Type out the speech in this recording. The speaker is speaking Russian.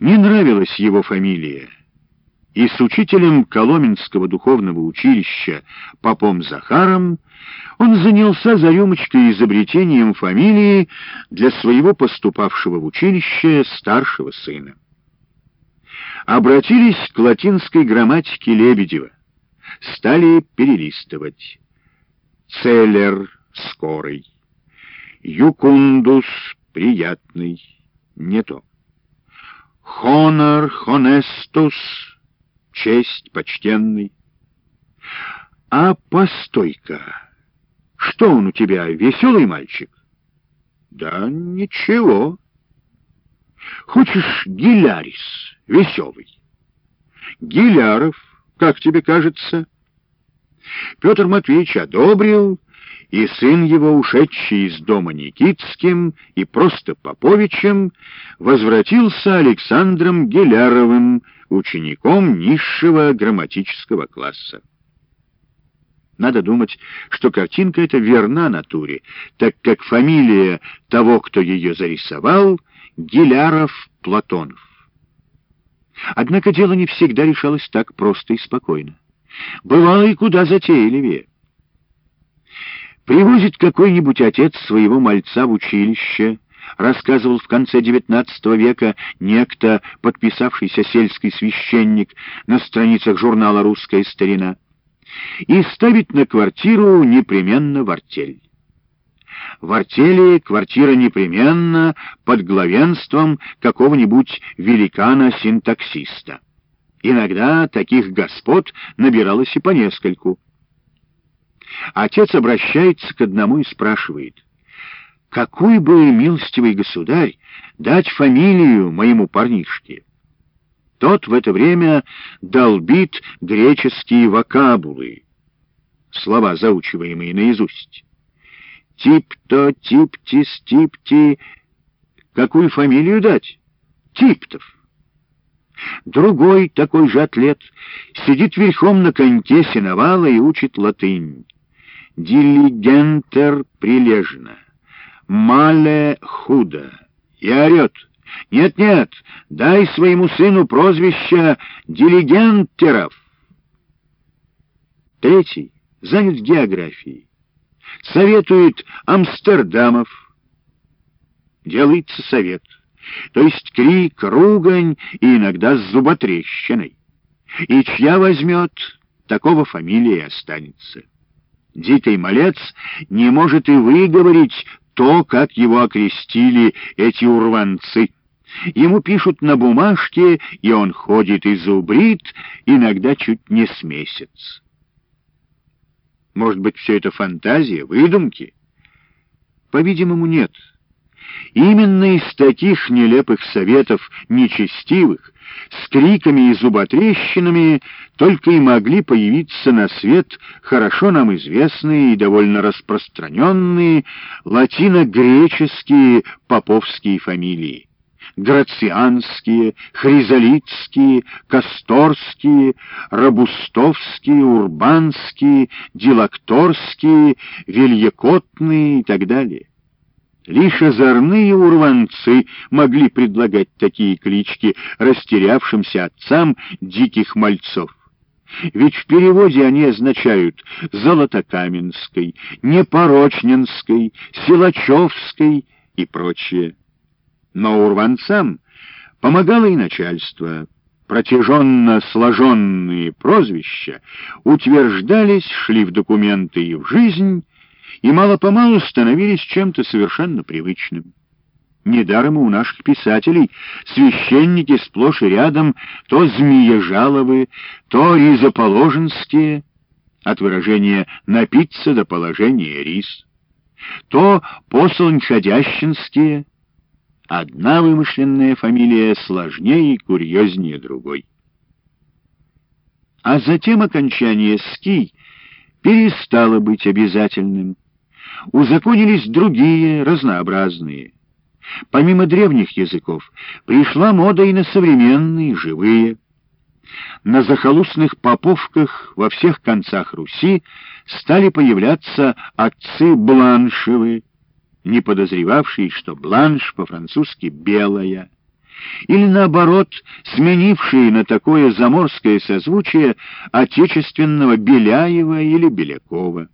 Не нравилась его фамилия, и с учителем Коломенского духовного училища попом Захаром он занялся за рюмочкой изобретением фамилии для своего поступавшего в училище старшего сына. Обратились к латинской грамматике Лебедева, стали перелистывать. Целлер — скорый, юкундус — приятный, не то. Хонор, хонестус — честь, почтенный. А постой-ка! Что он у тебя, веселый мальчик? Да ничего. Хочешь Гилярис, веселый? Гиляров, как тебе кажется? Петр Матвеевич одобрил, и сын его, ушедший из дома Никитским и просто Поповичем, возвратился Александром Геляровым, учеником низшего грамматического класса. Надо думать, что картинка эта верна натуре, так как фамилия того, кто ее зарисовал, Гиляров Платонов. Однако дело не всегда решалось так просто и спокойно. Бывало и куда затейливее. Привозит какой-нибудь отец своего мальца в училище, рассказывал в конце XIX века некто, подписавшийся сельский священник на страницах журнала «Русская старина» и ставить на квартиру непременно в артель. В артели квартира непременно под главенством какого-нибудь великана-синтаксиста. Иногда таких господ набиралось и по нескольку. Отец обращается к одному и спрашивает, «Какой бы, милостивый государь, дать фамилию моему парнишке?» Тот в это время долбит греческие вокабулы, слова, заучиваемые наизусть. Типто, типтис, типти. Какую фамилию дать? Типтов. Другой такой же атлет сидит верхом на коньке сеновала и учит латынь. Дилигентер прилежно, мале худо и орет — нет-нет, дай своему сыну прозвище дилигентеров. Третий занят географией. Советует Амстердамов. Делается совет. То есть крик, ругань и иногда с зуботрещиной. И чья возьмет, такого фамилия останется. Дикий малец не может и выговорить то, как его окрестили эти урванцы. Ему пишут на бумажке, и он ходит и зубрит, иногда чуть не с месяц. Может быть, все это фантазия, выдумки? По-видимому, нет. Именно из таких нелепых советов нечестивых, с криками и зуботрещинами, только и могли появиться на свет хорошо нам известные и довольно распространенные латино-греческие поповские фамилии. Грацианские, Хризалитские, Касторские, Рабустовские, Урбанские, Дилакторские, Вильякотные и так далее. Лишь озорные урванцы могли предлагать такие клички растерявшимся отцам диких мальцов. Ведь в переводе они означают Золотокаменской, Непорочненской, Силачевской и прочее. Но урванцам помогало и начальство. Протяженно сложенные прозвища утверждались, шли в документы и в жизнь, и мало-помалу становились чем-то совершенно привычным. Недаром у наших писателей священники сплошь и рядом то змеежаловы, то ризоположенские, от выражения «напиться до положения рис», то посланчадящинские, одна вымышленная фамилия сложнее и курьезнее другой. А затем окончание «ски» перестало быть обязательным узаконились другие, разнообразные. Помимо древних языков, пришла мода и на современные, живые. На захолустных поповках во всех концах Руси стали появляться отцы Бланшевы, не подозревавшие, что бланш по-французски «белая», или, наоборот, сменившие на такое заморское созвучие отечественного Беляева или Белякова.